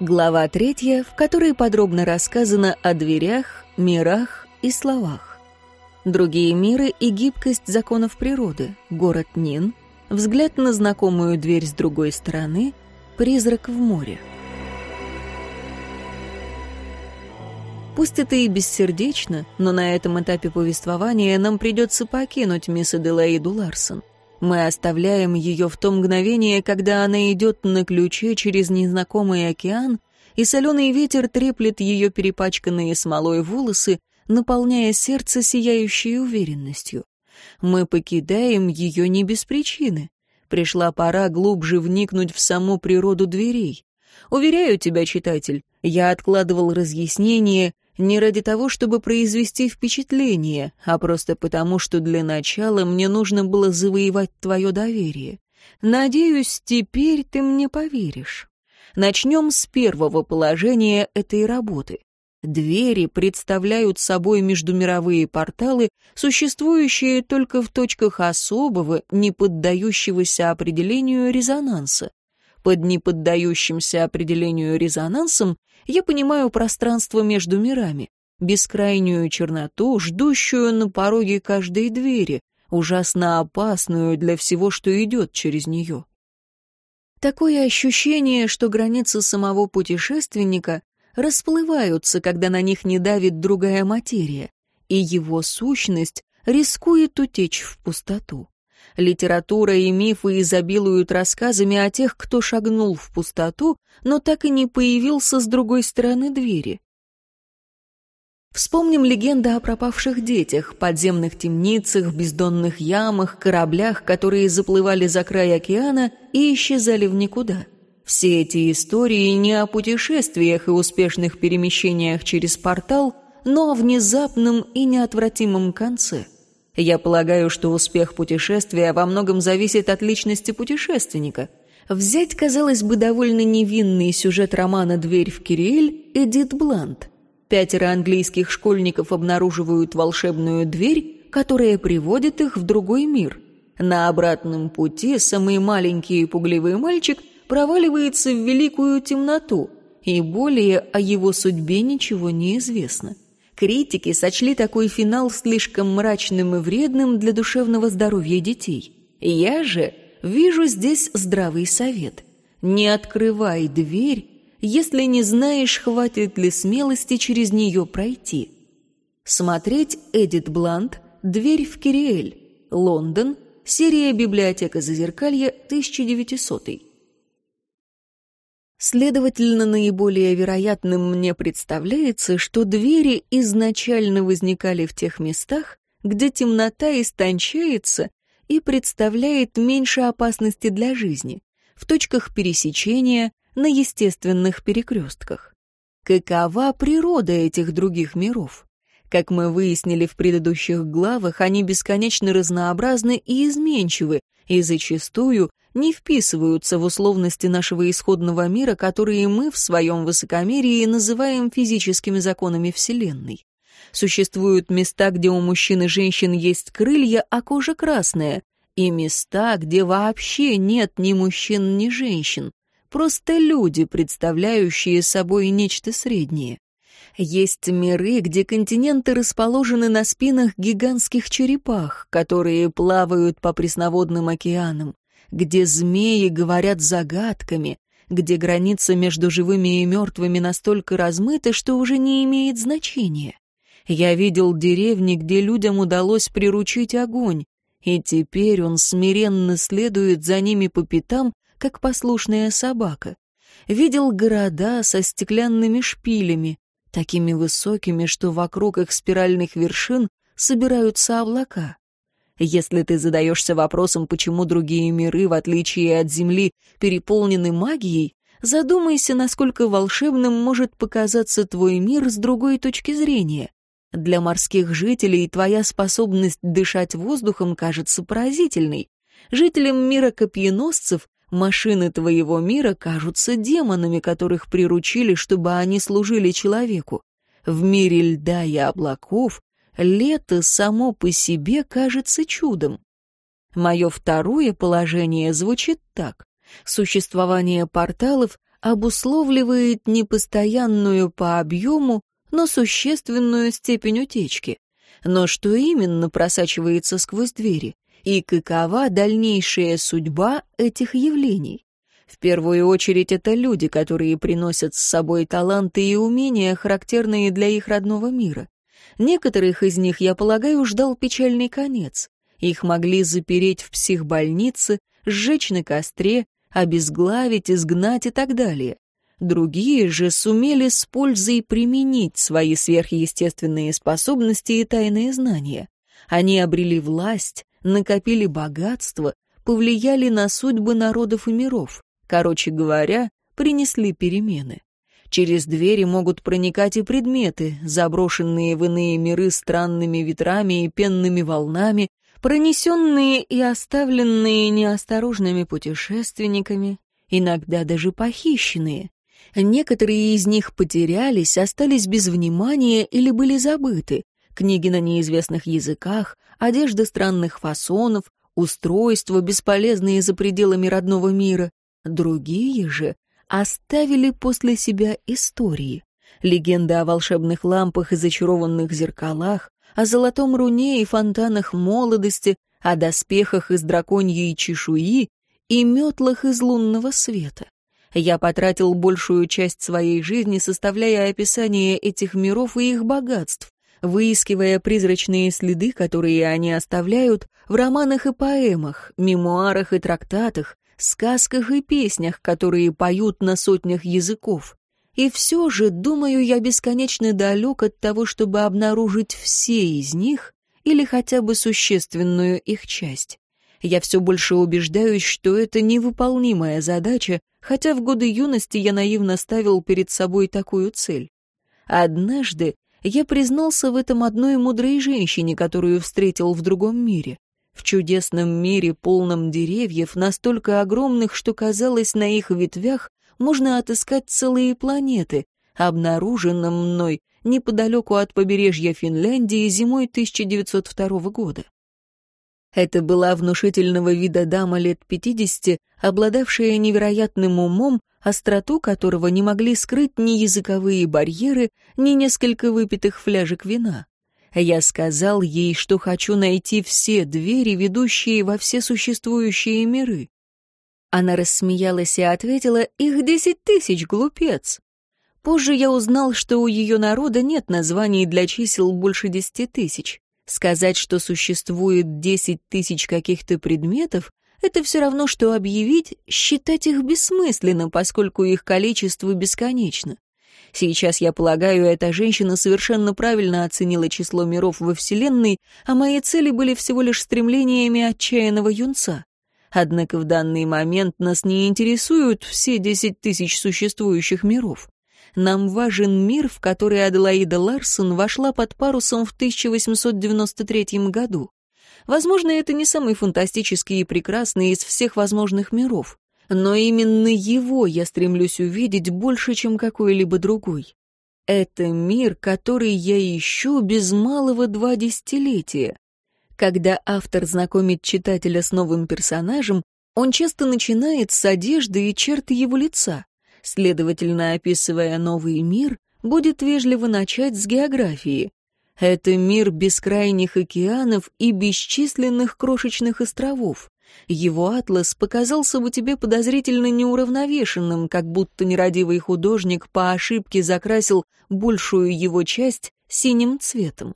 Глава третья, в которой подробно рассказано о дверях, мирах и словах. Другие миры и гибкость законов природы, город Нин, взгляд на знакомую дверь с другой стороны, призрак в море. Пусть это и бессердечно, но на этом этапе повествования нам придется покинуть мисс Аделаиду Ларсон. Мы оставляем ее в то мгновение, когда она идет на ключе через незнакомый океан, и соленый ветер треплет ее перепачканные смолой волосы, наполняя сердце сияющей уверенностью. Мы покидаем ее не без причины. Пришла пора глубже вникнуть в саму природу дверей. Уверяю тебя, читатель, я откладывал разъяснение не ради того, чтобы произвести впечатление, а просто потому, что для начала мне нужно было завоевать твое доверие. Надеюсь, теперь ты мне поверишь. Начнем с первого положения этой работы. Двери представляют собой междумировые порталы, существующие только в точках особого, не поддающегося определению резонанса. Под неподдающимся определению резонансом я понимаю пространство между мирами, бескрайнюю черноту, ждущую на пороге каждой двери, ужасно опасную для всего, что идет через нее. Такое ощущение, что границы самого путешественника расплываются, когда на них не давит другая материя, и его сущность рискует утечь в пустоту. Литература и мифы изобилуют рассказами о тех, кто шагнул в пустоту, но так и не появился с другой стороны двери. Вспомним легенды о пропавших детях, подземных темницах, бездонных ямах, кораблях, которые заплывали за край океана и исчезали в никуда. Все эти истории не о путешествиях и успешных перемещениях через портал, но о внезапном и неотвратимом конце – я полагаю, что успех путешествия во многом зависит от личности путешественника. Взять, казалось бы, довольно невинный сюжет романа «Дверь в Кириэль» Эдит Блант. Пятеро английских школьников обнаруживают волшебную дверь, которая приводит их в другой мир. На обратном пути самый маленький и пугливый мальчик проваливается в великую темноту, и более о его судьбе ничего не известно. Критики сочли такой финал слишком мрачным и вредным для душевного здоровья детей. Я же вижу здесь здравый совет. Не открывай дверь, если не знаешь, хватит ли смелости через нее пройти. Смотреть Эдит Блант «Дверь в Кириэль», Лондон, серия «Библиотека Зазеркалья», 1900 Следовательно, наиболее вероятным мне представляется, что двери изначально возникали в тех местах, где темнота истончается и представляет меньше опасности для жизни, в точках пересечения, на естественных перекрестках. Какова природа этих других миров? Как мы выяснили в предыдущих главах, они бесконечно разнообразны и изменчивы, и зачастую не вписываются в условности нашего исходного мира, которые мы в своем высокомерии называем физическими законами Вселенной. Существуют места, где у мужчин и женщин есть крылья, а кожа красная, и места, где вообще нет ни мужчин, ни женщин, просто люди, представляющие собой нечто среднее. Есть миры, где континенты расположены на спинах гигантских черепах, которые плавают по пресноводным океанам, где змеи говорят загадками, где граница между живыми и мертвыми настолько размыта, что уже не имеет значения. Я видел деревни, где людям удалось приручить огонь, и теперь он смиренно следует за ними по пятам, как послушная собака. Видел города со стеклянными шпилями, такими высокими, что вокруг их спиральных вершин собираются облака. Если ты задаешься вопросом, почему другие миры, в отличие от Земли, переполнены магией, задумайся, насколько волшебным может показаться твой мир с другой точки зрения. Для морских жителей твоя способность дышать воздухом кажется поразительной. Жителям мира копьеносцев Машины твоего мира кажутся демонами, которых приручили, чтобы они служили человеку. В мире льда и облаков лето само по себе кажется чудом. Мое второе положение звучит так. Существование порталов обусловливает непостоянную по объему, но существенную степень утечки. Но что именно просачивается сквозь двери? И какова дальнейшая судьба этих явлений? В первую очередь это люди, которые приносят с собой таланты и умения, характерные для их родного мира. Некоторых из них, я полагаю, ждал печальный конец. Их могли запереть в психбольнице, сжечь на костре, обезглавить, изгнать и так далее. Другие же сумели с пользой применить свои сверхъестественные способности и тайные знания. Они обрели власть, накопили богатство, повлияли на судьбы народов и миров. Короче говоря, принесли перемены. Через двери могут проникать и предметы, заброшенные в иные миры странными ветрами и пенными волнами, пронесенные и оставленные неосторожными путешественниками, иногда даже похищенные. Некоторые из них потерялись, остались без внимания или были забыты. Книги на неизвестных языках, одежда странных фасонов, устройства, бесполезные за пределами родного мира. Другие же оставили после себя истории. Легенды о волшебных лампах и зачарованных зеркалах, о золотом руне и фонтанах молодости, о доспехах из драконьей чешуи и метлах из лунного света. Я потратил большую часть своей жизни, составляя описание этих миров и их богатств, выискивая призрачные следы, которые они оставляют в романах и поэмах, мемуарах и трактатах, сказках и песнях, которые поют на сотнях языков. И все же, думаю, я бесконечно далек от того, чтобы обнаружить все из них или хотя бы существенную их часть. Я все больше убеждаюсь, что это невыполнимая задача, хотя в годы юности я наивно ставил перед собой такую цель. Однажды я признался в этом одной мудрой женщине, которую встретил в другом мире. В чудесном мире, полном деревьев, настолько огромных, что казалось, на их ветвях можно отыскать целые планеты, обнаруженном мной неподалеку от побережья Финляндии зимой 1902 года. Это была внушительного вида дама лет 50, обладавшая невероятным умом, остроту которого не могли скрыть ни языковые барьеры, ни несколько выпитых фляжек вина. Я сказал ей, что хочу найти все двери, ведущие во все существующие миры. Она рассмеялась и ответила, «Их десять тысяч, глупец!» Позже я узнал, что у ее народа нет названий для чисел больше десяти тысяч. Сказать, что существует десять тысяч каких-то предметов, это все равно, что объявить, считать их бессмысленно, поскольку их количество бесконечно. Сейчас, я полагаю, эта женщина совершенно правильно оценила число миров во Вселенной, а мои цели были всего лишь стремлениями отчаянного юнца. Однако в данный момент нас не интересуют все десять тысяч существующих миров. Нам важен мир, в который Аделаида Ларсон вошла под парусом в 1893 году. Возможно, это не самый фантастический и прекрасный из всех возможных миров, но именно его я стремлюсь увидеть больше, чем какой-либо другой. Это мир, который я ищу без малого два десятилетия. Когда автор знакомит читателя с новым персонажем, он часто начинает с одежды и черт его лица. Следовательно, описывая новый мир, будет вежливо начать с географии. Это мир бескрайних океанов и бесчисленных крошечных островов. Его атлас показался бы тебе подозрительно неуравновешенным, как будто нерадивый художник по ошибке закрасил большую его часть синим цветом.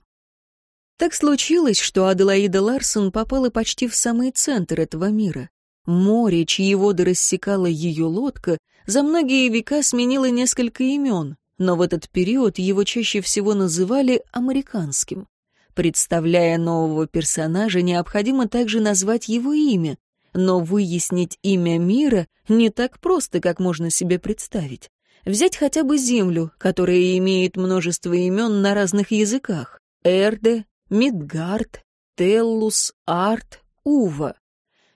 Так случилось, что Аделаида Ларсон попала почти в самый центр этого мира. Море, чьи воды рассекала ее лодка, за многие века сменило несколько имен, но в этот период его чаще всего называли американским. Представляя нового персонажа, необходимо также назвать его имя, но выяснить имя мира не так просто, как можно себе представить. Взять хотя бы Землю, которая имеет множество имен на разных языках. Эрде, Мидгард, Теллус, Арт, Ува.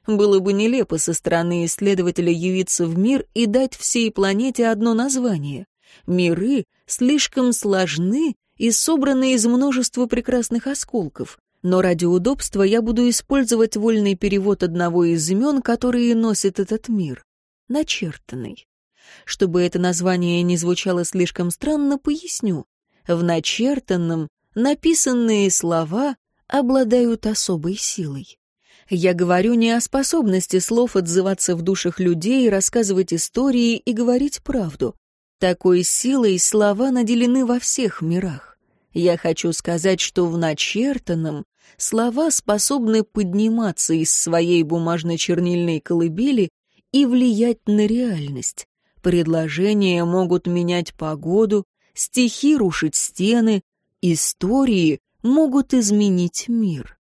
Было бы нелепо со стороны исследователя явиться в мир и дать всей планете одно название. Миры слишком сложны и собраны из множества прекрасных осколков, но ради удобства я буду использовать вольный перевод одного из имен, которые носит этот мир. Начертанный. Чтобы это название не звучало слишком странно, поясню. В начертанном написанные слова обладают особой силой. Я говорю не о способности слов отзываться в душах людей, рассказывать истории и говорить правду. Такой силой слова наделены во всех мирах. Я хочу сказать, что в начертанном слова способны подниматься из своей бумажно-чернильной колыбели и влиять на реальность. Предложения могут менять погоду, стихи рушить стены, истории могут изменить мир.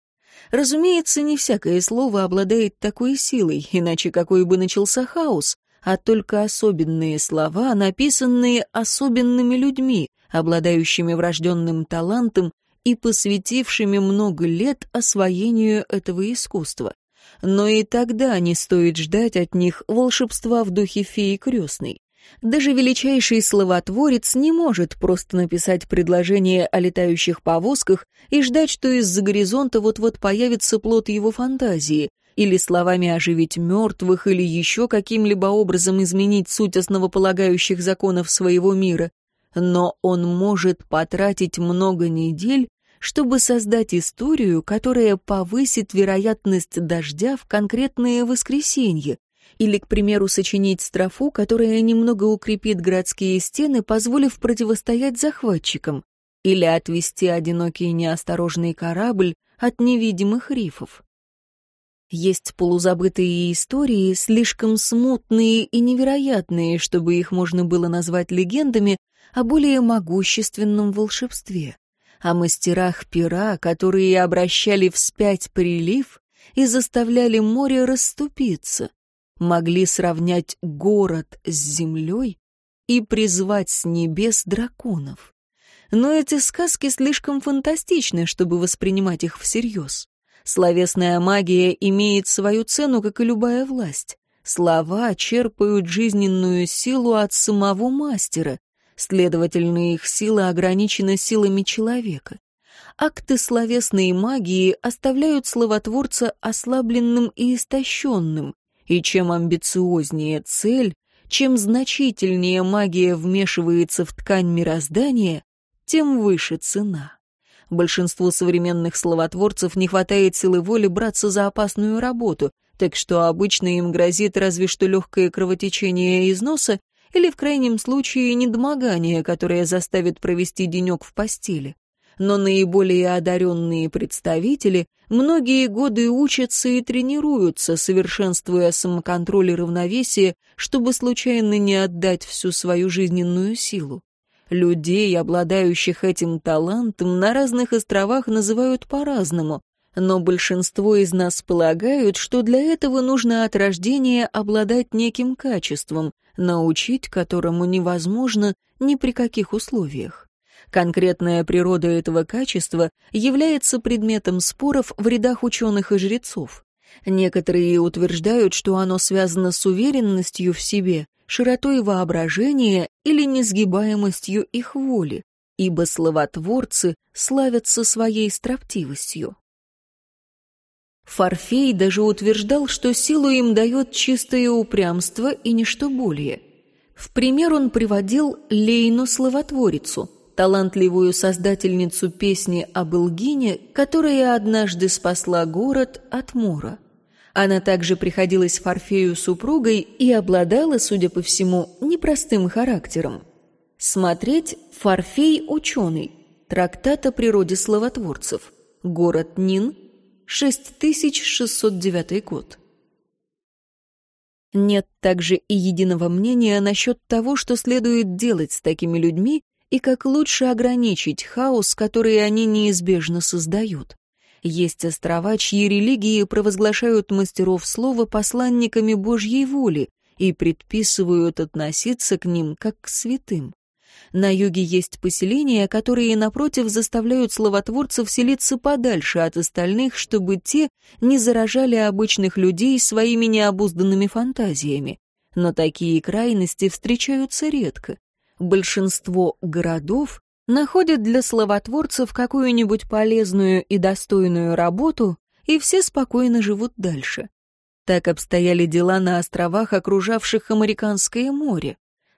Разумеется, не всякое слово обладает такой силой, иначе какой бы начался хаос, а только особенные слова, написанные особенными людьми, обладающими врожденным талантом и посвятившими много лет освоению этого искусства. Но и тогда не стоит ждать от них волшебства в духе феи крестной. Даже величайший словотворец не может просто написать предложение о летающих повозках и ждать, что из-за горизонта вот-вот появится плод его фантазии, или словами оживить мертвых, или еще каким-либо образом изменить суть основополагающих законов своего мира. Но он может потратить много недель, чтобы создать историю, которая повысит вероятность дождя в конкретное воскресенье, или, к примеру, сочинить строфу, которая немного укрепит городские стены, позволив противостоять захватчикам, или отвести одинокий неосторожный корабль от невидимых рифов. Есть полузабытые истории, слишком смутные и невероятные, чтобы их можно было назвать легендами, о более могущественном волшебстве, о мастерах пера, которые обращали вспять прилив и заставляли море расступиться, могли сравнять город с землей и призвать с небес драконов. Но эти сказки слишком фантастичны, чтобы воспринимать их всерьез. Словесная магия имеет свою цену, как и любая власть. Слова черпают жизненную силу от самого мастера, следовательно, их сила ограничена силами человека. Акты словесной магии оставляют словотворца ослабленным и истощенным, и чем амбициознее цель, чем значительнее магия вмешивается в ткань мироздания, тем выше цена. Большинству современных словотворцев не хватает силы воли браться за опасную работу, так что обычно им грозит разве что легкое кровотечение из носа или, в крайнем случае, недомогание, которое заставит провести денек в постели. Но наиболее одаренные представители многие годы учатся и тренируются, совершенствуя самоконтроль и равновесие, чтобы случайно не отдать всю свою жизненную силу. Людей, обладающих этим талантом, на разных островах называют по-разному, но большинство из нас полагают, что для этого нужно от рождения обладать неким качеством, научить которому невозможно ни при каких условиях. Конкретная природа этого качества является предметом споров в рядах ученых и жрецов. Некоторые утверждают, что оно связано с уверенностью в себе, широтой воображения или несгибаемостью их воли, ибо словотворцы славятся своей строптивостью. Форфей даже утверждал, что силу им дает чистое упрямство и ничто более. В пример он приводил Лейну-словотворицу, талантливую создательницу песни об Илгине, которая однажды спасла город от мора. Она также приходилась Форфею супругой и обладала, судя по всему, непростым характером. Смотреть «Форфей ученый», трактат о природе словотворцев, город Нин, 6609 год. Нет также и единого мнения насчет того, что следует делать с такими людьми и как лучше ограничить хаос, который они неизбежно создают. Есть острова, чьи религии провозглашают мастеров слова посланниками Божьей воли и предписывают относиться к ним как к святым. На юге есть поселения, которые, напротив, заставляют словотворцев селиться подальше от остальных, чтобы те не заражали обычных людей своими необузданными фантазиями. Но такие крайности встречаются редко. Большинство городов находят для словотворцев какую-нибудь полезную и достойную работу, и все спокойно живут дальше. Так обстояли дела на островах, окружавших Американское море.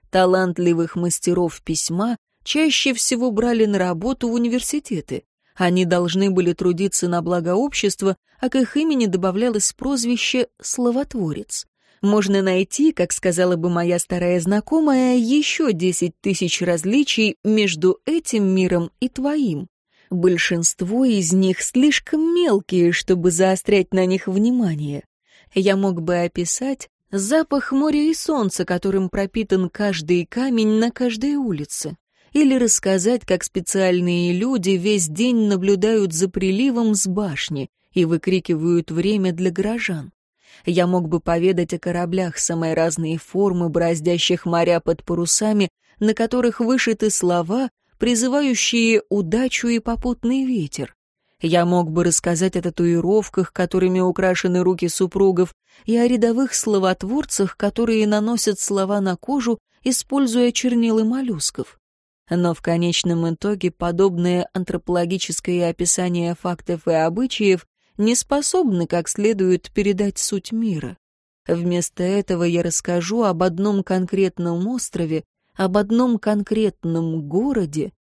Талантливых мастеров письма чаще всего брали на работу в университеты. Они должны были трудиться на благо общества, а к их имени добавлялось прозвище «словотворец». Можно найти, как сказала бы моя старая знакомая, еще десять тысяч различий между этим миром и твоим. Большинство из них слишком мелкие, чтобы заострять на них внимание. Я мог бы описать запах моря и солнца, которым пропитан каждый камень на каждой улице. Или рассказать, как специальные люди весь день наблюдают за приливом с башни и выкрикивают время для горожан. Я мог бы поведать о кораблях самой разной формы, бороздящих моря под парусами, на которых вышиты слова, призывающие удачу и попутный ветер. Я мог бы рассказать о татуировках, которыми украшены руки супругов, и о рядовых словотворцах, которые наносят слова на кожу, используя чернилы моллюсков. Но в конечном итоге подобное антропологическое описание фактов и обычаев не способны как следует передать суть мира. Вместо этого я расскажу об одном конкретном острове, об одном конкретном городе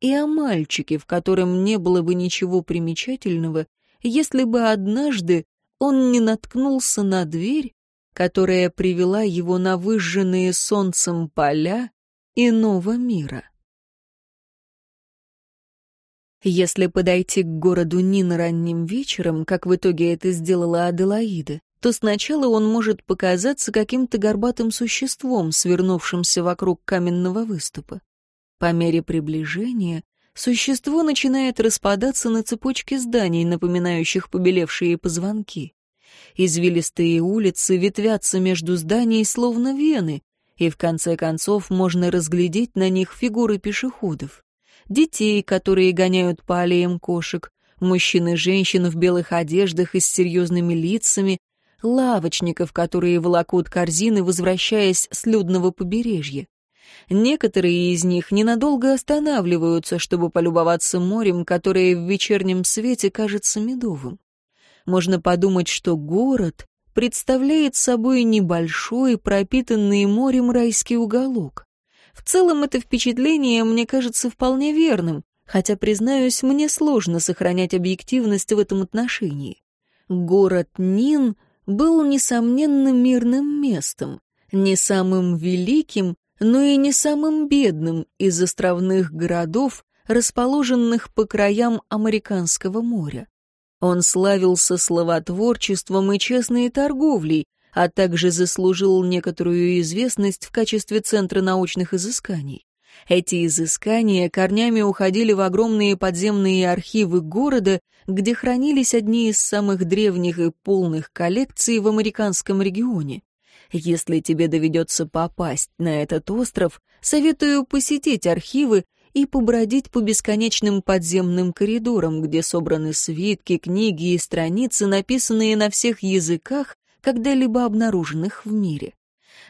и о мальчике, в котором не было бы ничего примечательного, если бы однажды он не наткнулся на дверь, которая привела его на выжженные солнцем поля иного мира. Если подойти к городу Нин ранним вечером, как в итоге это сделала Аделаида, то сначала он может показаться каким-то горбатым существом, свернувшимся вокруг каменного выступа. По мере приближения существо начинает распадаться на цепочки зданий, напоминающих побелевшие позвонки. Извилистые улицы ветвятся между зданий, словно вены, и в конце концов можно разглядеть на них фигуры пешеходов детей, которые гоняют по аллеям кошек, мужчин и женщин в белых одеждах и с серьезными лицами, лавочников, которые волокут корзины, возвращаясь с людного побережья. Некоторые из них ненадолго останавливаются, чтобы полюбоваться морем, которое в вечернем свете кажется медовым. Можно подумать, что город представляет собой небольшой, пропитанный морем райский уголок. В целом это впечатление мне кажется вполне верным, хотя, признаюсь, мне сложно сохранять объективность в этом отношении. Город Нин был, несомненно, мирным местом, не самым великим, но и не самым бедным из островных городов, расположенных по краям Американского моря. Он славился словотворчеством и честной торговлей, а также заслужил некоторую известность в качестве центра научных изысканий. Эти изыскания корнями уходили в огромные подземные архивы города, где хранились одни из самых древних и полных коллекций в американском регионе. Если тебе доведется попасть на этот остров, советую посетить архивы и побродить по бесконечным подземным коридорам, где собраны свитки, книги и страницы, написанные на всех языках когда-либо обнаруженных в мире.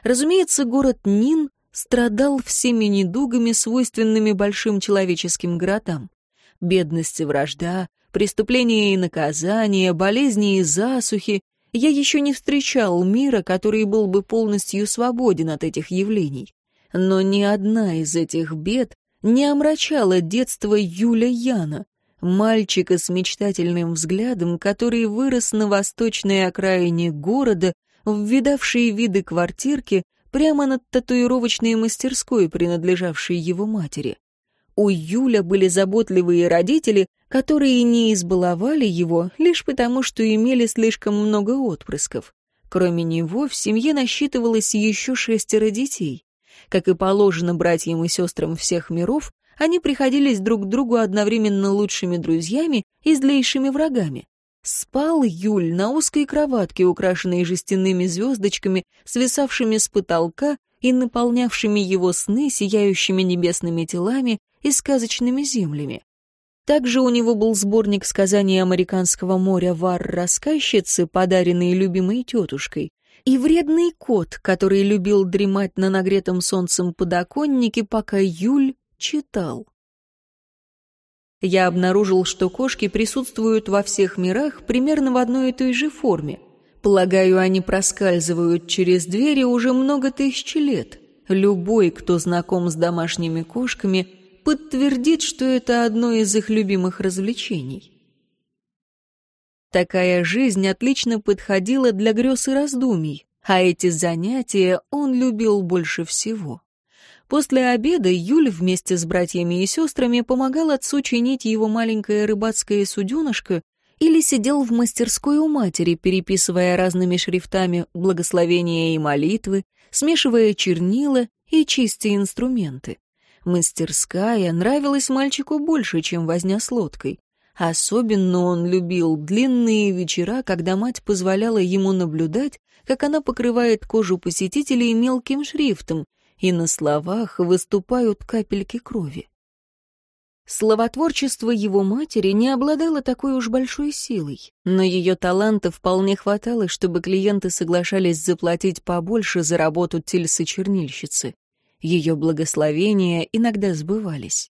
Разумеется, город Нин страдал всеми недугами, свойственными большим человеческим городам. Бедность и вражда, преступления и наказания, болезни и засухи. Я еще не встречал мира, который был бы полностью свободен от этих явлений. Но ни одна из этих бед не омрачала детство Юля Яна, мальчика с мечтательным взглядом, который вырос на восточной окраине города, в виды квартирки прямо над татуировочной мастерской, принадлежавшей его матери. У Юля были заботливые родители, которые не избаловали его лишь потому, что имели слишком много отпрысков. Кроме него в семье насчитывалось еще шестеро детей. Как и положено братьям и сестрам всех миров, они приходились друг другу одновременно лучшими друзьями и злейшими врагами. Спал Юль на узкой кроватке, украшенной жестяными звездочками, свисавшими с потолка и наполнявшими его сны сияющими небесными телами и сказочными землями. Также у него был сборник сказаний американского моря «Вар-рассказчицы», подаренный любимой тетушкой, и вредный кот, который любил дремать на нагретом солнцем подоконнике, пока Юль читал. Я обнаружил, что кошки присутствуют во всех мирах примерно в одной и той же форме. Полагаю, они проскальзывают через двери уже много тысяч лет. Любой, кто знаком с домашними кошками, подтвердит, что это одно из их любимых развлечений. Такая жизнь отлично подходила для грез и раздумий, а эти занятия он любил больше всего. После обеда Юль вместе с братьями и сестрами помогал отцу чинить его маленькое рыбацкое суденышко или сидел в мастерской у матери, переписывая разными шрифтами благословения и молитвы, смешивая чернила и чистя инструменты. Мастерская нравилась мальчику больше, чем возня с лодкой. Особенно он любил длинные вечера, когда мать позволяла ему наблюдать, как она покрывает кожу посетителей мелким шрифтом, и на словах выступают капельки крови. Словотворчество его матери не обладало такой уж большой силой, но ее таланта вполне хватало, чтобы клиенты соглашались заплатить побольше за работу тельсы-чернильщицы. Ее благословения иногда сбывались.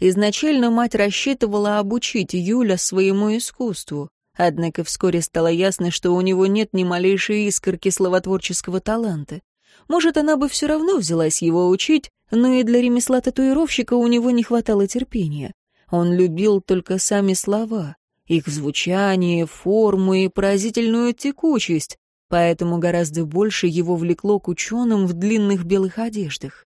Изначально мать рассчитывала обучить Юля своему искусству, однако вскоре стало ясно, что у него нет ни малейшей искорки словотворческого таланта. Может, она бы все равно взялась его учить, но и для ремесла татуировщика у него не хватало терпения. Он любил только сами слова, их звучание, форму и поразительную текучесть, поэтому гораздо больше его влекло к ученым в длинных белых одеждах.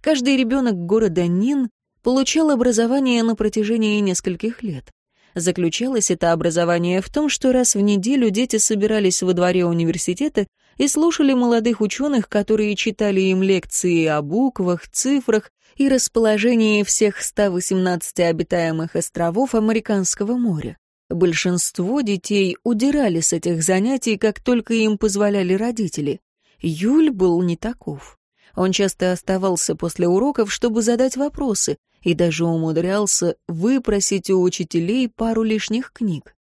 Каждый ребенок города Нин получал образование на протяжении нескольких лет. Заключалось это образование в том, что раз в неделю дети собирались во дворе университета и слушали молодых ученых, которые читали им лекции о буквах, цифрах и расположении всех 118 обитаемых островов Американского моря. Большинство детей удирали с этих занятий, как только им позволяли родители. Юль был не таков. Он часто оставался после уроков, чтобы задать вопросы, и даже умудрялся выпросить у учителей пару лишних книг.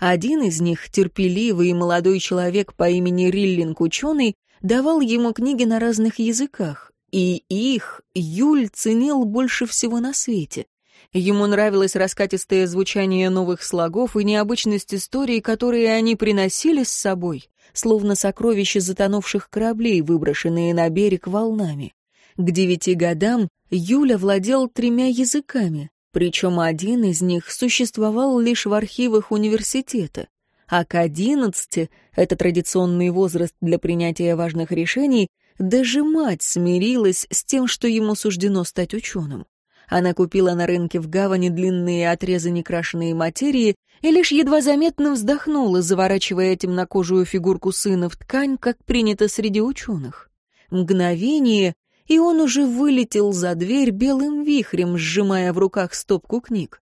Один из них, терпеливый и молодой человек по имени Риллинг ученый, давал ему книги на разных языках, и их Юль ценил больше всего на свете. Ему нравилось раскатистое звучание новых слогов и необычность историй, которые они приносили с собой, словно сокровища затонувших кораблей, выброшенные на берег волнами. К девяти годам Юля владел тремя языками, причем один из них существовал лишь в архивах университета, а к одиннадцати, это традиционный возраст для принятия важных решений, даже мать смирилась с тем, что ему суждено стать ученым. Она купила на рынке в гавани длинные отрезы некрашенной материи и лишь едва заметно вздохнула, заворачивая темнокожую фигурку сына в ткань, как принято среди ученых. Мгновение, и он уже вылетел за дверь белым вихрем, сжимая в руках стопку книг.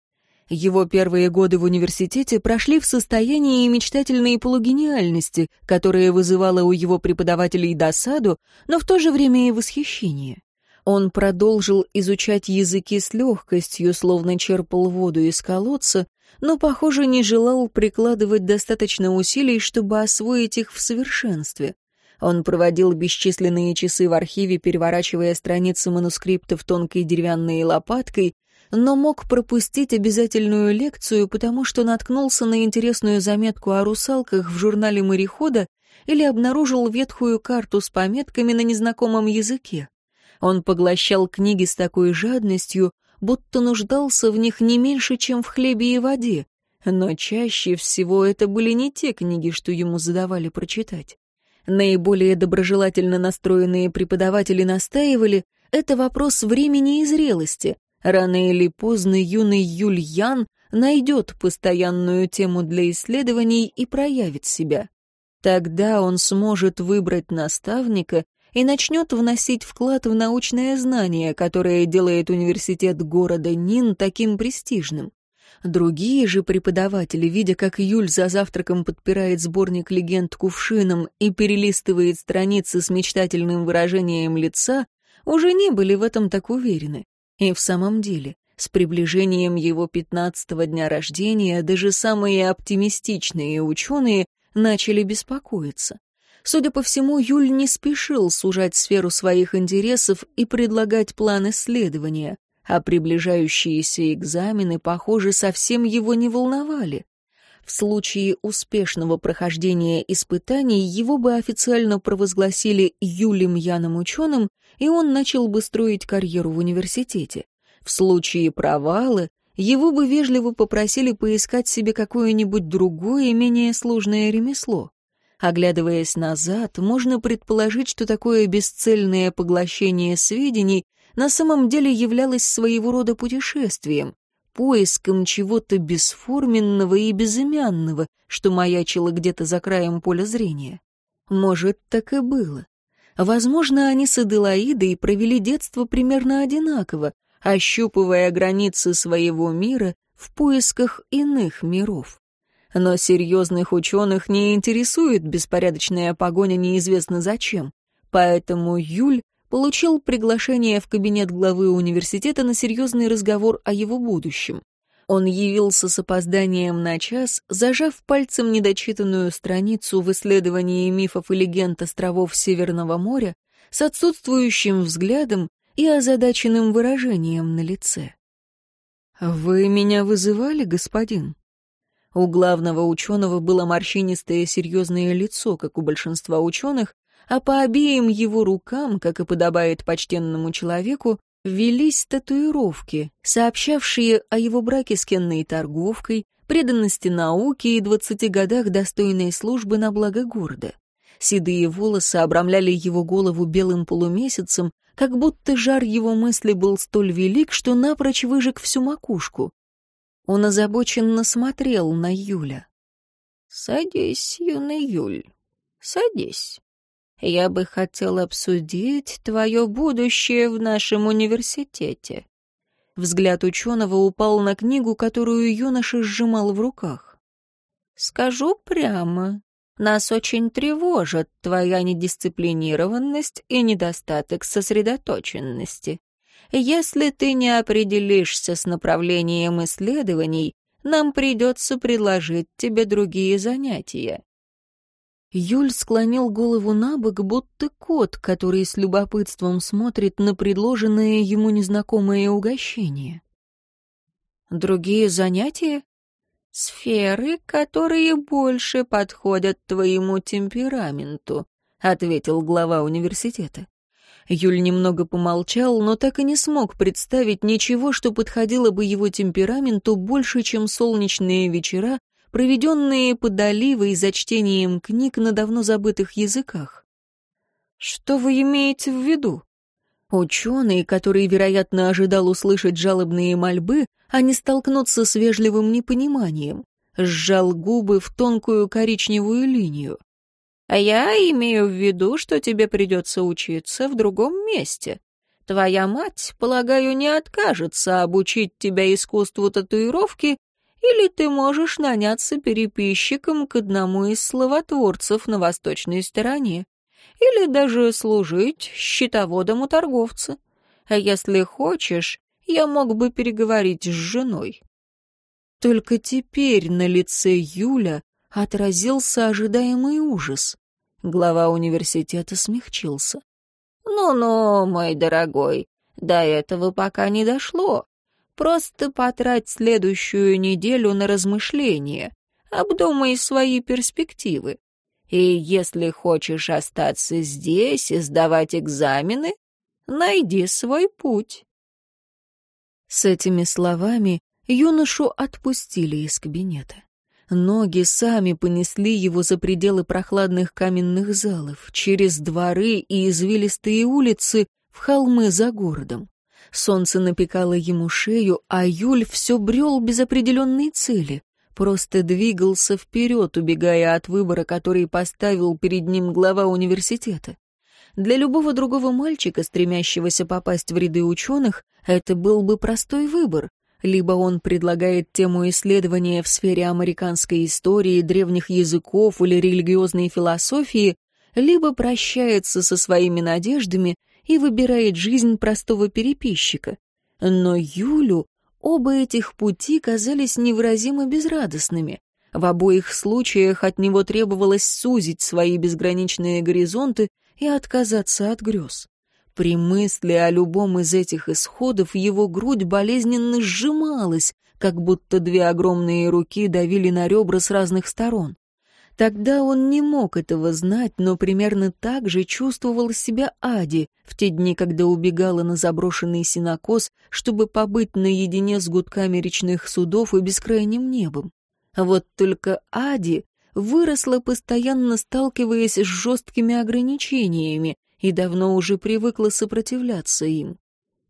Его первые годы в университете прошли в состоянии мечтательной полугениальности, которая вызывала у его преподавателей досаду, но в то же время и восхищение. Он продолжил изучать языки с легкостью, словно черпал воду из колодца, но, похоже, не желал прикладывать достаточно усилий, чтобы освоить их в совершенстве. Он проводил бесчисленные часы в архиве, переворачивая страницы манускриптов тонкой деревянной лопаткой, но мог пропустить обязательную лекцию, потому что наткнулся на интересную заметку о русалках в журнале морехода или обнаружил ветхую карту с пометками на незнакомом языке. Он поглощал книги с такой жадностью, будто нуждался в них не меньше, чем в хлебе и воде, но чаще всего это были не те книги, что ему задавали прочитать. Наиболее доброжелательно настроенные преподаватели настаивали, это вопрос времени и зрелости. Рано или поздно юный Юльян найдет постоянную тему для исследований и проявит себя. Тогда он сможет выбрать наставника и начнет вносить вклад в научное знание, которое делает университет города Нин таким престижным. Другие же преподаватели, видя, как Юль за завтраком подпирает сборник легенд кувшином и перелистывает страницы с мечтательным выражением лица, уже не были в этом так уверены. И в самом деле, с приближением его пятнадцатого дня рождения даже самые оптимистичные ученые начали беспокоиться. Судя по всему, Юль не спешил сужать сферу своих интересов и предлагать план исследования а приближающиеся экзамены, похоже, совсем его не волновали. В случае успешного прохождения испытаний его бы официально провозгласили Юлем Яном ученым и он начал бы строить карьеру в университете. В случае провала его бы вежливо попросили поискать себе какое-нибудь другое, менее сложное ремесло. Оглядываясь назад, можно предположить, что такое бесцельное поглощение сведений на самом деле являлось своего рода путешествием, поиском чего-то бесформенного и безымянного, что маячило где-то за краем поля зрения. Может, так и было. Возможно, они с Аделаидой провели детство примерно одинаково, ощупывая границы своего мира в поисках иных миров. Но серьезных ученых не интересует беспорядочная погоня неизвестно зачем, поэтому Юль получил приглашение в кабинет главы университета на серьезный разговор о его будущем. Он явился с опозданием на час, зажав пальцем недочитанную страницу в исследовании мифов и легенд островов Северного моря, с отсутствующим взглядом и озадаченным выражением на лице. «Вы меня вызывали, господин?» У главного ученого было морщинистое серьезное лицо, как у большинства ученых, а по обеим его рукам, как и подобает почтенному человеку, велись татуировки, сообщавшие о его браке с кенной торговкой, преданности науке и двадцати годах достойной службы на благо города. Седые волосы обрамляли его голову белым полумесяцем, как будто жар его мысли был столь велик, что напрочь выжег всю макушку. Он озабоченно смотрел на Юля. «Садись, юный Юль, садись». Я бы хотел обсудить твое будущее в нашем университете». Взгляд ученого упал на книгу, которую юноша сжимал в руках. «Скажу прямо, нас очень тревожат твоя недисциплинированность и недостаток сосредоточенности. Если ты не определишься с направлением исследований, нам придется предложить тебе другие занятия. Юль склонил голову на бок, будто кот, который с любопытством смотрит на предложенное ему незнакомое угощение. «Другие занятия?» «Сферы, которые больше подходят твоему темпераменту», — ответил глава университета. Юль немного помолчал, но так и не смог представить ничего, что подходило бы его темпераменту больше, чем солнечные вечера проведенные под оливой за чтением книг на давно забытых языках. Что вы имеете в виду? Ученый, который, вероятно, ожидал услышать жалобные мольбы, а не столкнуться с вежливым непониманием, сжал губы в тонкую коричневую линию. «А я имею в виду, что тебе придется учиться в другом месте. Твоя мать, полагаю, не откажется обучить тебя искусству татуировки или ты можешь наняться переписчиком к одному из словотворцев на восточной стороне, или даже служить счетоводом у торговца. А если хочешь, я мог бы переговорить с женой. Только теперь на лице Юля отразился ожидаемый ужас. Глава университета смягчился. «Ну-ну, мой дорогой, до этого пока не дошло. Просто потрать следующую неделю на размышления, обдумай свои перспективы. И если хочешь остаться здесь и сдавать экзамены, найди свой путь. С этими словами юношу отпустили из кабинета. Ноги сами понесли его за пределы прохладных каменных залов, через дворы и извилистые улицы в холмы за городом. Солнце напекало ему шею, а Юль все брел без определенной цели. Просто двигался вперед, убегая от выбора, который поставил перед ним глава университета. Для любого другого мальчика, стремящегося попасть в ряды ученых, это был бы простой выбор. Либо он предлагает тему исследования в сфере американской истории, древних языков или религиозной философии, либо прощается со своими надеждами и выбирает жизнь простого переписчика. Но Юлю оба этих пути казались невыразимо безрадостными. В обоих случаях от него требовалось сузить свои безграничные горизонты и отказаться от грез. При мысли о любом из этих исходов его грудь болезненно сжималась, как будто две огромные руки давили на ребра с разных сторон. Тогда он не мог этого знать, но примерно так же чувствовал себя Ади в те дни, когда убегала на заброшенный синокос, чтобы побыть наедине с гудками речных судов и бескрайним небом. Вот только Ади выросла, постоянно сталкиваясь с жесткими ограничениями, и давно уже привыкла сопротивляться им.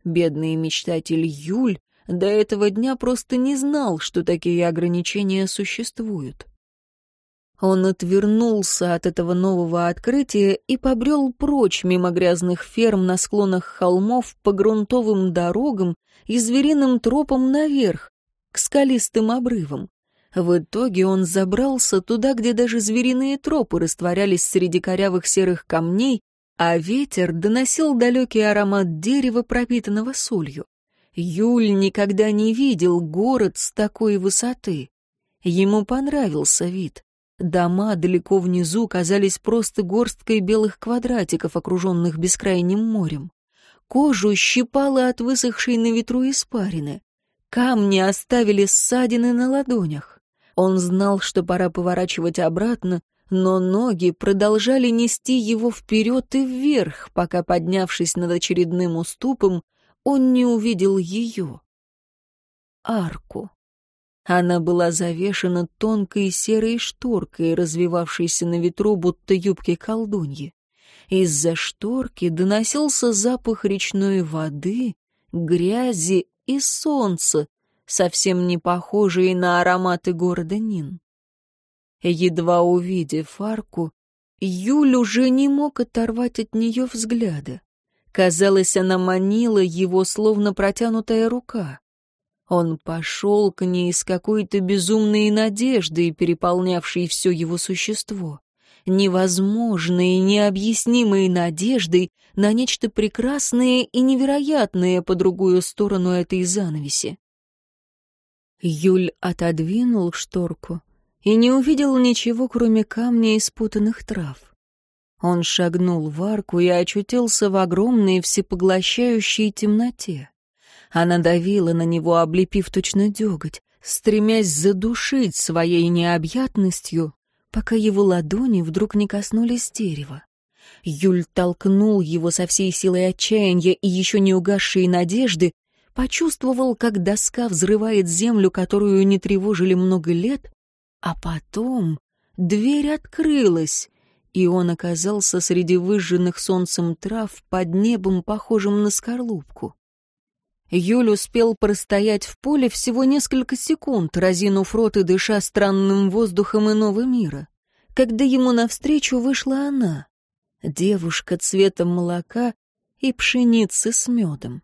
Бедный мечтатель Юль до этого дня просто не знал, что такие ограничения существуют. Он отвернулся от этого нового открытия и побрел прочь мимо грязных ферм на склонах холмов по грунтовым дорогам и звериным тропам наверх, к скалистым обрывам. В итоге он забрался туда, где даже звериные тропы растворялись среди корявых серых камней, а ветер доносил далекий аромат дерева, пропитанного солью. Юль никогда не видел город с такой высоты. Ему понравился вид. Дома далеко внизу казались просто горсткой белых квадратиков, окруженных бескрайним морем. Кожу щипало от высохшей на ветру испарины. Камни оставили ссадины на ладонях. Он знал, что пора поворачивать обратно, но ноги продолжали нести его вперед и вверх, пока, поднявшись над очередным уступом, он не увидел ее. Арку. Она была завешена тонкой серой шторкой, развивавшейся на ветру, будто юбки колдуньи. Из-за шторки доносился запах речной воды, грязи и солнца, совсем не похожие на ароматы города Нин. Едва увидев арку, Юль уже не мог оторвать от нее взгляда. Казалось, она манила его, словно протянутая рука. Он пошел к ней с какой-то безумной надеждой, переполнявшей все его существо. Невозможной необъяснимой надеждой на нечто прекрасное и невероятное по другую сторону этой занавеси. Юль отодвинул шторку и не увидел ничего, кроме камня и спутанных трав. Он шагнул в арку и очутился в огромной всепоглощающей темноте. Она давила на него, облепив точно деготь, стремясь задушить своей необъятностью, пока его ладони вдруг не коснулись дерева. Юль толкнул его со всей силой отчаяния и еще не угасшей надежды, почувствовал, как доска взрывает землю, которую не тревожили много лет, а потом дверь открылась, и он оказался среди выжженных солнцем трав под небом, похожим на скорлупку. Юль успел простоять в поле всего несколько секунд, разинув рот и дыша странным воздухом иного мира, когда ему навстречу вышла она, девушка цвета молока и пшеницы с медом.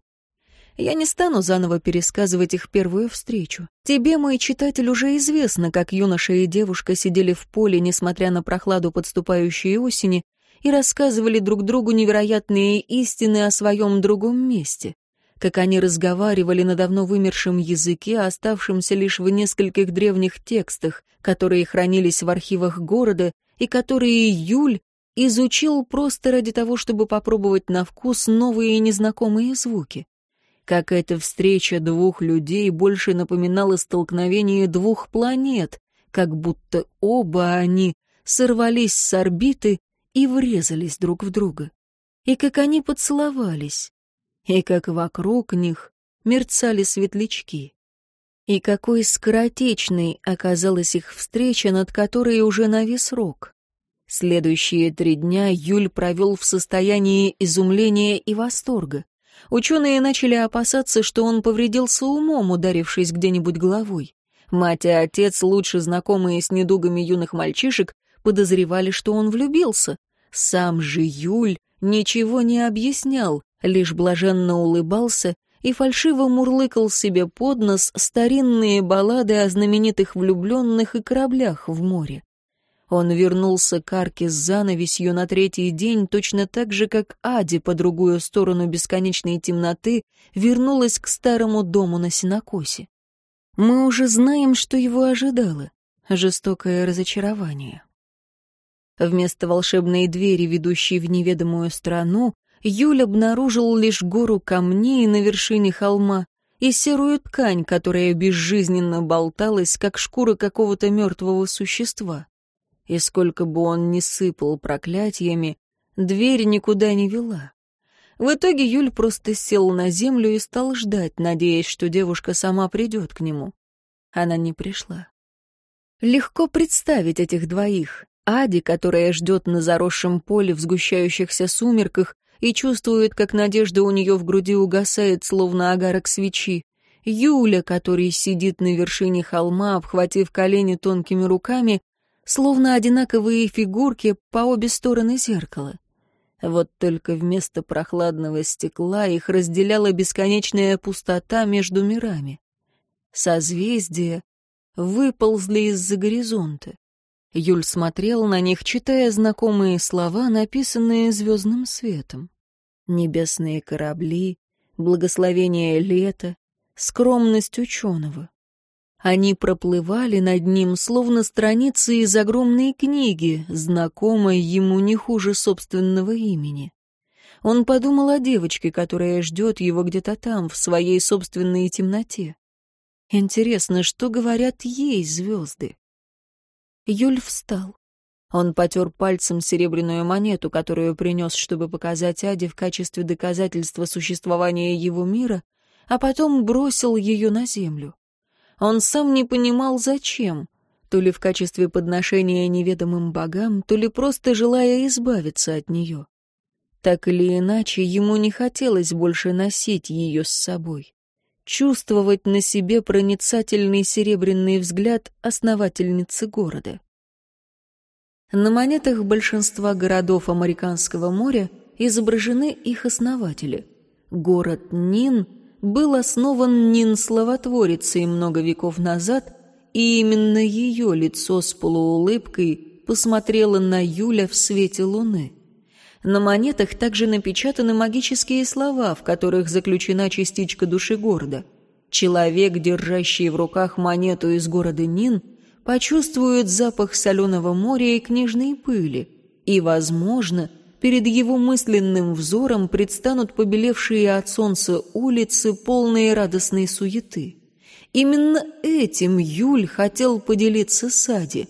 Я не стану заново пересказывать их первую встречу. Тебе, мой читатель, уже известно, как юноша и девушка сидели в поле, несмотря на прохладу подступающей осени, и рассказывали друг другу невероятные истины о своем другом месте как они разговаривали на давно вымершем языке, оставшемся лишь в нескольких древних текстах, которые хранились в архивах города и которые Юль изучил просто ради того, чтобы попробовать на вкус новые незнакомые звуки. Как эта встреча двух людей больше напоминала столкновение двух планет, как будто оба они сорвались с орбиты и врезались друг в друга. И как они поцеловались, и как вокруг них мерцали светлячки. И какой скоротечной оказалась их встреча, над которой уже навис рок. Следующие три дня Юль провел в состоянии изумления и восторга. Ученые начали опасаться, что он повредился умом, ударившись где-нибудь головой. Мать и отец, лучше знакомые с недугами юных мальчишек, подозревали, что он влюбился. Сам же Юль ничего не объяснял, лишь блаженно улыбался и фальшиво мурлыкал себе под нос старинные баллады о знаменитых влюбленных и кораблях в море. Он вернулся к арке с занавесью на третий день точно так же, как Ади по другую сторону бесконечной темноты вернулась к старому дому на Синокосе. Мы уже знаем, что его ожидало — жестокое разочарование. Вместо волшебной двери, ведущей в неведомую страну, Юль обнаружил лишь гору камней на вершине холма и серую ткань, которая безжизненно болталась, как шкура какого-то мертвого существа. и сколько бы он ни сыпал проклятиями, дверь никуда не вела. В итоге Юль просто сел на землю и стал ждать, надеясь, что девушка сама придет к нему. Она не пришла. Легко представить этих двоих. Ади, которая ждет на заросшем поле в сгущающихся сумерках и чувствует, как надежда у нее в груди угасает, словно агарок свечи. Юля, который сидит на вершине холма, обхватив колени тонкими руками, словно одинаковые фигурки по обе стороны зеркала. Вот только вместо прохладного стекла их разделяла бесконечная пустота между мирами. Созвездия выползли из-за горизонта. Юль смотрел на них, читая знакомые слова, написанные звездным светом. Небесные корабли, благословение лета, скромность ученого. Они проплывали над ним, словно страницы из огромной книги, знакомой ему не хуже собственного имени. Он подумал о девочке, которая ждет его где-то там, в своей собственной темноте. Интересно, что говорят ей звезды? Юль встал. Он потер пальцем серебряную монету, которую принес, чтобы показать Аде в качестве доказательства существования его мира, а потом бросил ее на землю. Он сам не понимал, зачем, то ли в качестве подношения неведомым богам, то ли просто желая избавиться от нее. Так или иначе, ему не хотелось больше носить ее с собой. Чувствовать на себе проницательный серебряный взгляд основательницы города. На монетах большинства городов Американского моря изображены их основатели. Город Нин — был основан Нин-словотворицей много веков назад, и именно ее лицо с полуулыбкой посмотрело на Юля в свете луны. На монетах также напечатаны магические слова, в которых заключена частичка души города. Человек, держащий в руках монету из города Нин, почувствует запах соленого моря и книжной пыли, и, возможно, перед его мысленным взором предстанут побелевшие от солнца улицы, полные радостной суеты. Именно этим Юль хотел поделиться с Ади.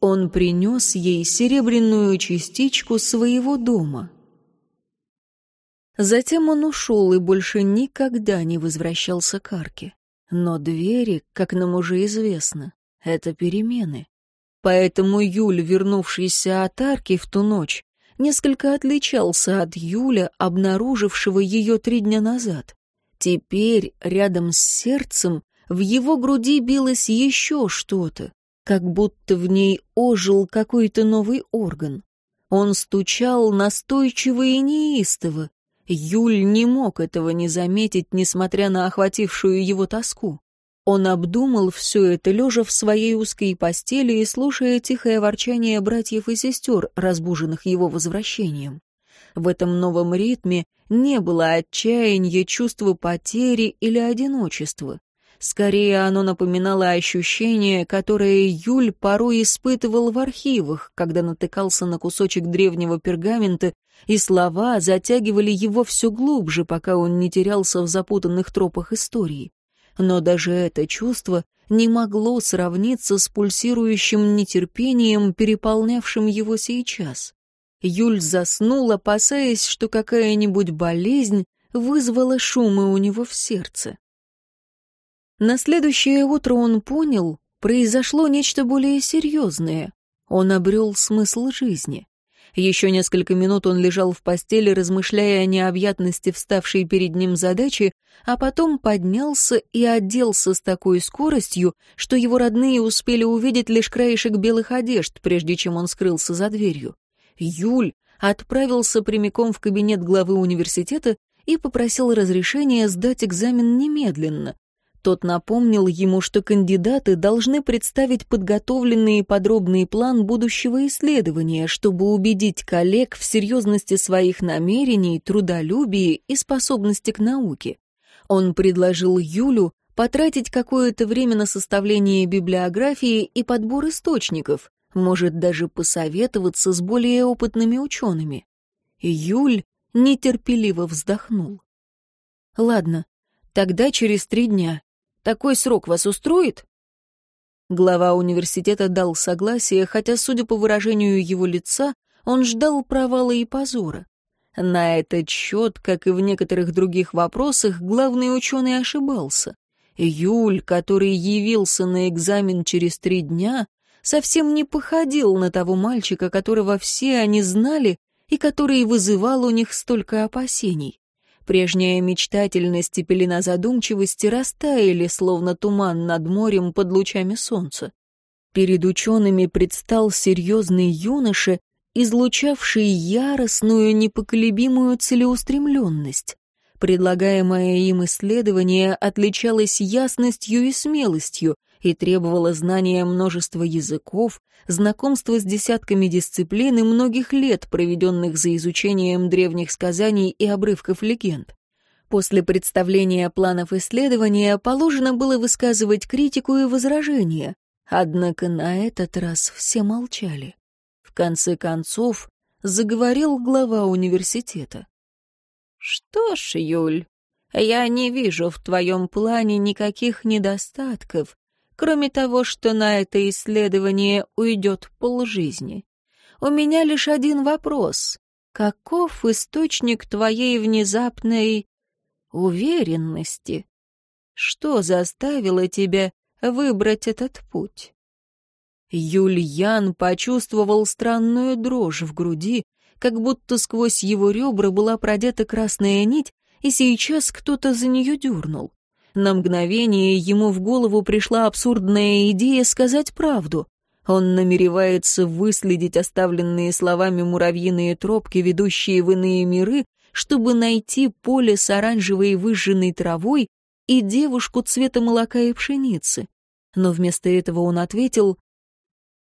Он принес ей серебряную частичку своего дома. Затем он ушел и больше никогда не возвращался к арке. Но двери, как нам уже известно, — это перемены. Поэтому Юль, вернувшийся от арки в ту ночь, несколько отличался от Юля, обнаружившего ее три дня назад. Теперь рядом с сердцем в его груди билось еще что-то, как будто в ней ожил какой-то новый орган. Он стучал настойчиво и неистово. Юль не мог этого не заметить, несмотря на охватившую его тоску. Он обдумал все это, лежа в своей узкой постели и слушая тихое ворчание братьев и сестер, разбуженных его возвращением. В этом новом ритме не было отчаяния, чувства потери или одиночества. Скорее, оно напоминало ощущение, которое Юль порой испытывал в архивах, когда натыкался на кусочек древнего пергамента, и слова затягивали его все глубже, пока он не терялся в запутанных тропах истории но даже это чувство не могло сравниться с пульсирующим нетерпением, переполнявшим его сейчас. Юль заснул, опасаясь, что какая-нибудь болезнь вызвала шумы у него в сердце. На следующее утро он понял, произошло нечто более серьезное. Он обрел смысл жизни. Еще несколько минут он лежал в постели, размышляя о необъятности вставшей перед ним задачи, а потом поднялся и оделся с такой скоростью, что его родные успели увидеть лишь краешек белых одежд, прежде чем он скрылся за дверью. Юль отправился прямиком в кабинет главы университета и попросил разрешения сдать экзамен немедленно, тот напомнил ему, что кандидаты должны представить подготовленный и подробный план будущего исследования, чтобы убедить коллег в серьезности своих намерений, трудолюбии и способности к науке. Он предложил Юлю потратить какое-то время на составление библиографии и подбор источников, может даже посоветоваться с более опытными учеными. Юль нетерпеливо вздохнул. «Ладно, тогда через три дня. Такой срок вас устроит?» Глава университета дал согласие, хотя, судя по выражению его лица, он ждал провала и позора. На этот счет, как и в некоторых других вопросах, главный ученый ошибался. Юль, который явился на экзамен через три дня, совсем не походил на того мальчика, которого все они знали и который вызывал у них столько опасений. Прежняя мечтательность и пелена задумчивости растаяли, словно туман над морем под лучами солнца. Перед учеными предстал серьезный юноша, излучавший яростную, непоколебимую целеустремленность. Предлагаемое им исследование отличалось ясностью и смелостью и требовало знания множества языков, знакомства с десятками дисциплин и многих лет, проведенных за изучением древних сказаний и обрывков легенд. После представления планов исследования положено было высказывать критику и возражения, однако на этот раз все молчали. В конце концов, заговорил глава университета. «Что ж, Юль, я не вижу в твоем плане никаких недостатков, кроме того, что на это исследование уйдет полжизни. У меня лишь один вопрос. Каков источник твоей внезапной уверенности? Что заставило тебя выбрать этот путь?» Юльян почувствовал странную дрожь в груди, как будто сквозь его ребра была продета красная нить, и сейчас кто-то за нее дернул. На мгновение ему в голову пришла абсурдная идея сказать правду. Он намеревается выследить оставленные словами муравьиные тропки, ведущие в иные миры, чтобы найти поле с оранжевой выжженной травой и девушку цвета молока и пшеницы. Но вместо этого он ответил,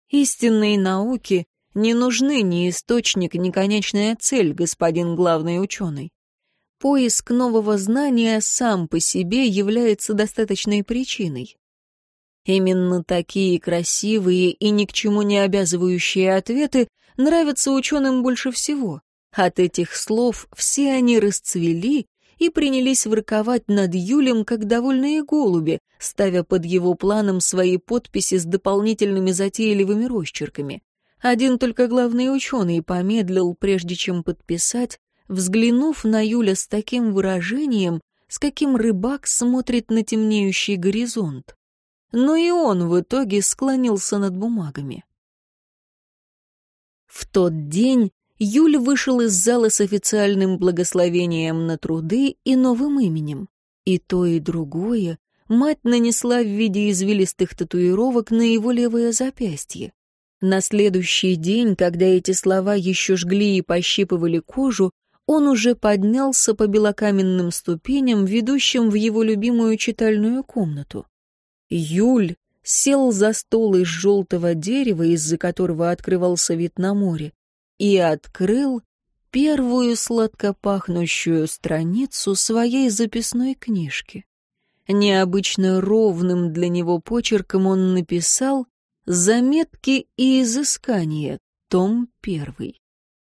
«Истинные науки не нужны ни источник, ни конечная цель, господин главный ученый. Поиск нового знания сам по себе является достаточной причиной. Именно такие красивые и ни к чему не обязывающие ответы нравятся ученым больше всего. От этих слов все они расцвели и принялись ворковать над Юлем, как довольные голуби, ставя под его планом свои подписи с дополнительными затейливыми росчерками. Один только главный ученый помедлил, прежде чем подписать, взглянув на Юля с таким выражением, с каким рыбак смотрит на темнеющий горизонт. Но и он в итоге склонился над бумагами. В тот день Юль вышел из зала с официальным благословением на труды и новым именем. И то, и другое мать нанесла в виде извилистых татуировок на его левое запястье. На следующий день, когда эти слова еще жгли и пощипывали кожу, он уже поднялся по белокаменным ступеням, ведущим в его любимую читальную комнату. Юль сел за стол из желтого дерева, из-за которого открывался вид на море, и открыл первую сладкопахнущую страницу своей записной книжки. Необычно ровным для него почерком он написал Заметки и изыскания. Том 1.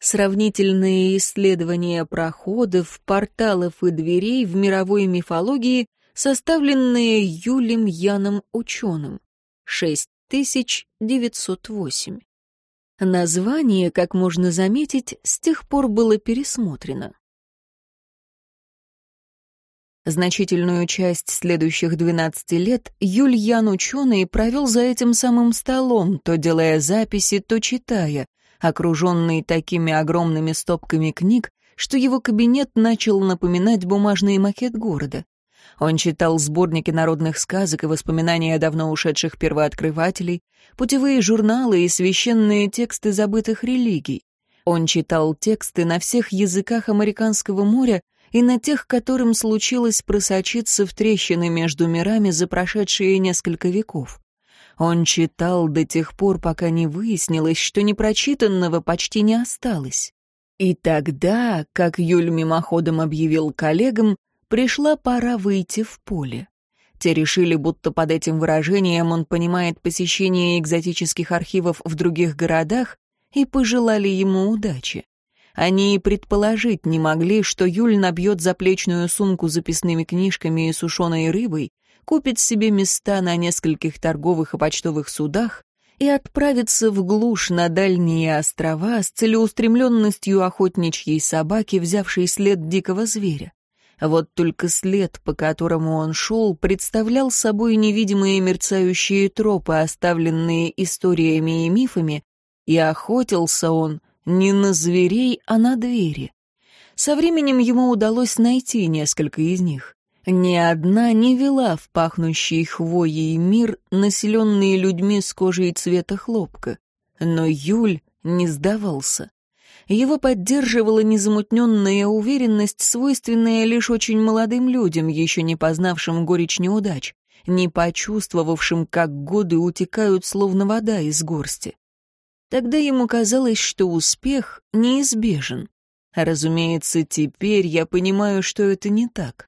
Сравнительные исследования проходов, порталов и дверей в мировой мифологии, составленные Юлем Яном ученым. 6908. Название, как можно заметить, с тех пор было пересмотрено. Значительную часть следующих 12 лет Юльян ученый провел за этим самым столом, то делая записи, то читая, окруженный такими огромными стопками книг, что его кабинет начал напоминать бумажный макет города. Он читал сборники народных сказок и воспоминания давно ушедших первооткрывателей, путевые журналы и священные тексты забытых религий. Он читал тексты на всех языках Американского моря и на тех, которым случилось просочиться в трещины между мирами за прошедшие несколько веков. Он читал до тех пор, пока не выяснилось, что непрочитанного почти не осталось. И тогда, как Юль мимоходом объявил коллегам, пришла пора выйти в поле. Те решили, будто под этим выражением он понимает посещение экзотических архивов в других городах, и пожелали ему удачи. Они и предположить не могли, что Юль набьет заплечную сумку записными книжками и сушеной рыбой, купит себе места на нескольких торговых и почтовых судах и отправится в глушь на дальние острова с целеустремленностью охотничьей собаки, взявшей след дикого зверя. Вот только след, по которому он шел, представлял собой невидимые мерцающие тропы, оставленные историями и мифами, и охотился он не на зверей, а на двери. Со временем ему удалось найти несколько из них. Ни одна не вела в пахнущий хвоей мир, населенный людьми с кожей цвета хлопка. Но Юль не сдавался. Его поддерживала незамутненная уверенность, свойственная лишь очень молодым людям, еще не познавшим горечь неудач, не почувствовавшим, как годы утекают, словно вода из горсти. Тогда ему казалось, что успех неизбежен. разумеется, теперь я понимаю, что это не так.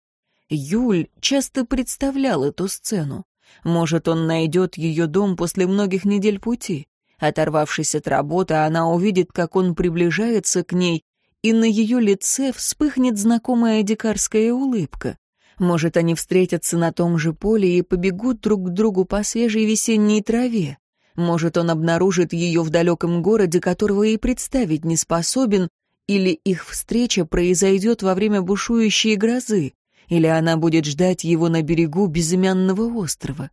Юль часто представлял эту сцену. Может, он найдет ее дом после многих недель пути. Оторвавшись от работы, она увидит, как он приближается к ней, и на ее лице вспыхнет знакомая дикарская улыбка. Может, они встретятся на том же поле и побегут друг к другу по свежей весенней траве. Может, он обнаружит ее в далеком городе, которого и представить не способен, или их встреча произойдет во время бушующей грозы, или она будет ждать его на берегу безымянного острова.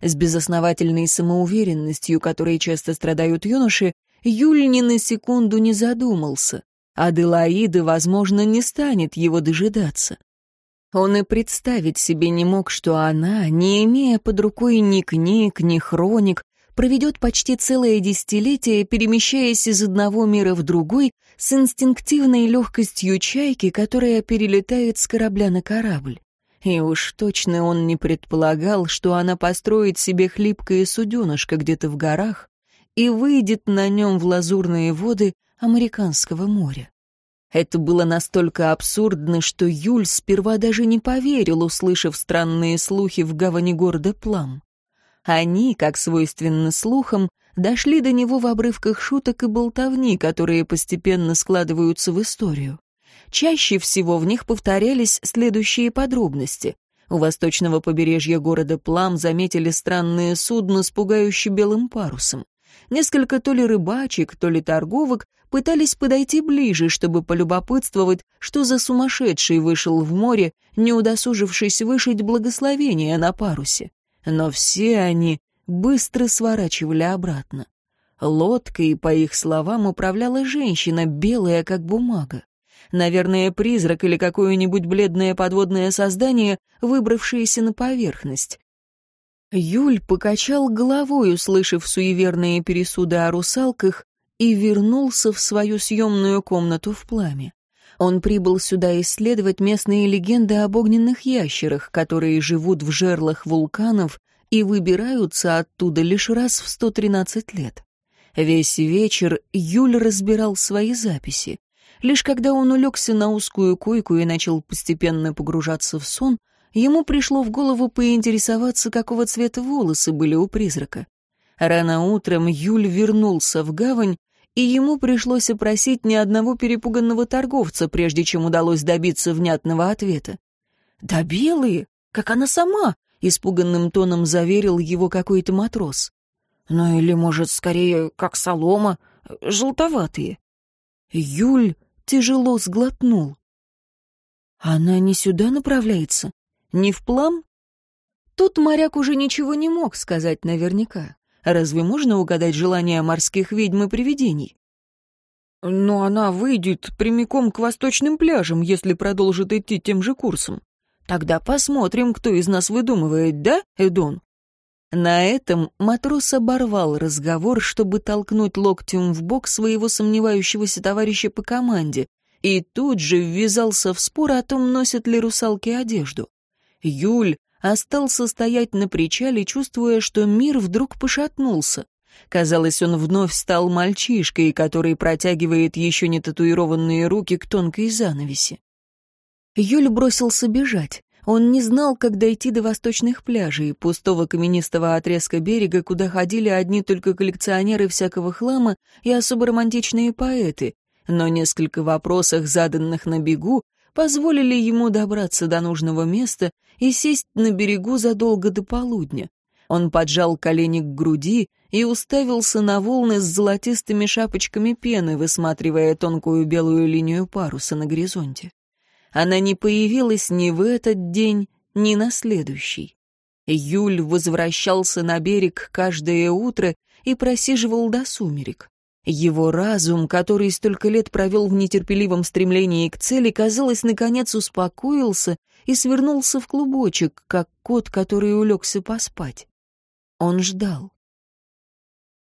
С безосновательной самоуверенностью, которой часто страдают юноши, Юль ни на секунду не задумался. Аделаида, возможно, не станет его дожидаться. Он и представить себе не мог, что она, не имея под рукой ни книг, ни хроник, проведет почти целое десятилетие, перемещаясь из одного мира в другой с инстинктивной легкостью чайки, которая перелетает с корабля на корабль. И уж точно он не предполагал, что она построит себе хлипкое суденышко где-то в горах и выйдет на нем в лазурные воды Американского моря. Это было настолько абсурдно, что Юль сперва даже не поверил, услышав странные слухи в гавани города Плам. Они, как свойственно слухам, дошли до него в обрывках шуток и болтовни, которые постепенно складываются в историю. Чаще всего в них повторялись следующие подробности. У восточного побережья города Плам заметили странное судно с пугающе белым парусом. Несколько то ли рыбачек, то ли торговок пытались подойти ближе, чтобы полюбопытствовать, что за сумасшедший вышел в море, не удосужившись вышить благословение на парусе. Но все они быстро сворачивали обратно. Лодкой, по их словам, управляла женщина, белая как бумага. Наверное, призрак или какое-нибудь бледное подводное создание, выбравшееся на поверхность. Юль покачал головой, услышав суеверные пересуды о русалках, и вернулся в свою съемную комнату в пламя. Он прибыл сюда исследовать местные легенды об огненных ящерах, которые живут в жерлах вулканов и выбираются оттуда лишь раз в 113 лет. Весь вечер Юль разбирал свои записи. Лишь когда он улегся на узкую койку и начал постепенно погружаться в сон, ему пришло в голову поинтересоваться, какого цвета волосы были у призрака. Рано утром Юль вернулся в гавань, и ему пришлось опросить ни одного перепуганного торговца, прежде чем удалось добиться внятного ответа. «Да белые, как она сама!» — испуганным тоном заверил его какой-то матрос. «Ну или, может, скорее, как солома, желтоватые». Юль тяжело сглотнул. «Она не сюда направляется? Не в плам?» Тут моряк уже ничего не мог сказать наверняка. Разве можно угадать желания морских ведьм и привидений? Но она выйдет прямиком к восточным пляжам, если продолжит идти тем же курсом. Тогда посмотрим, кто из нас выдумывает, да, Эдон? На этом матрос оборвал разговор, чтобы толкнуть локтем в бок своего сомневающегося товарища по команде, и тут же ввязался в спор о том, носят ли русалки одежду. Юль остался стоять на причале, чувствуя, что мир вдруг пошатнулся. Казалось, он вновь стал мальчишкой, который протягивает еще не татуированные руки к тонкой занавеси. Юль бросился бежать. Он не знал, как дойти до восточных пляжей, пустого каменистого отрезка берега, куда ходили одни только коллекционеры всякого хлама и особо романтичные поэты. Но несколько вопросов, заданных на бегу, позволили ему добраться до нужного места и сесть на берегу задолго до полудня. Он поджал колени к груди и уставился на волны с золотистыми шапочками пены, высматривая тонкую белую линию паруса на горизонте. Она не появилась ни в этот день, ни на следующий. Юль возвращался на берег каждое утро и просиживал до сумерек. Его разум, который столько лет провел в нетерпеливом стремлении к цели, казалось, наконец успокоился и свернулся в клубочек, как кот, который улегся поспать. Он ждал.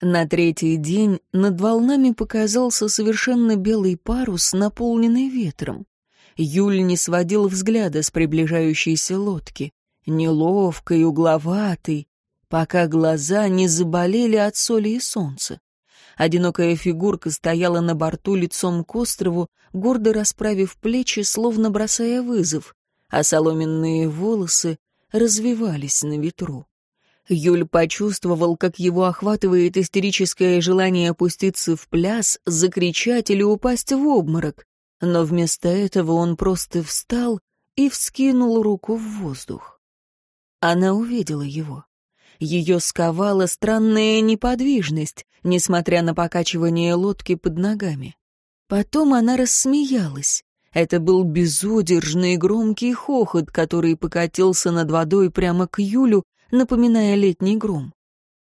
На третий день над волнами показался совершенно белый парус, наполненный ветром. Юль не сводил взгляда с приближающейся лодки, неловкой, угловатой, пока глаза не заболели от соли и солнца. Одинокая фигурка стояла на борту лицом к острову, гордо расправив плечи, словно бросая вызов, а соломенные волосы развивались на ветру. Юль почувствовал, как его охватывает истерическое желание опуститься в пляс, закричать или упасть в обморок. Но вместо этого он просто встал и вскинул руку в воздух. Она увидела его. Ее сковала странная неподвижность, несмотря на покачивание лодки под ногами. Потом она рассмеялась. Это был безудержный громкий хохот, который покатился над водой прямо к Юлю, напоминая летний гром.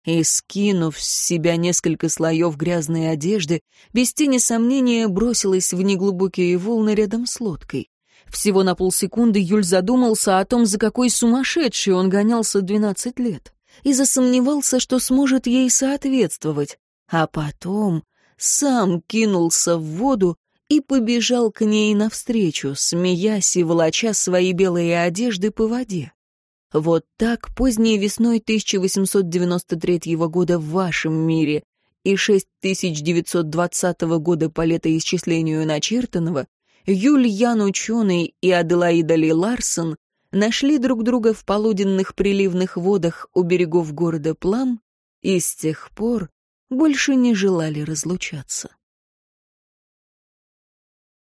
И, скинув с себя несколько слоев грязной одежды, без тени сомнения бросилась в неглубокие волны рядом с лодкой. Всего на полсекунды Юль задумался о том, за какой сумасшедший он гонялся двенадцать лет, и засомневался, что сможет ей соответствовать, а потом сам кинулся в воду и побежал к ней навстречу, смеясь и волоча свои белые одежды по воде. Вот так поздней весной 1893 года в вашем мире и 6920 года по летоисчислению начертанного Юль Ян Ученый и Аделаида Ли Ларсон нашли друг друга в полуденных приливных водах у берегов города Плам и с тех пор больше не желали разлучаться.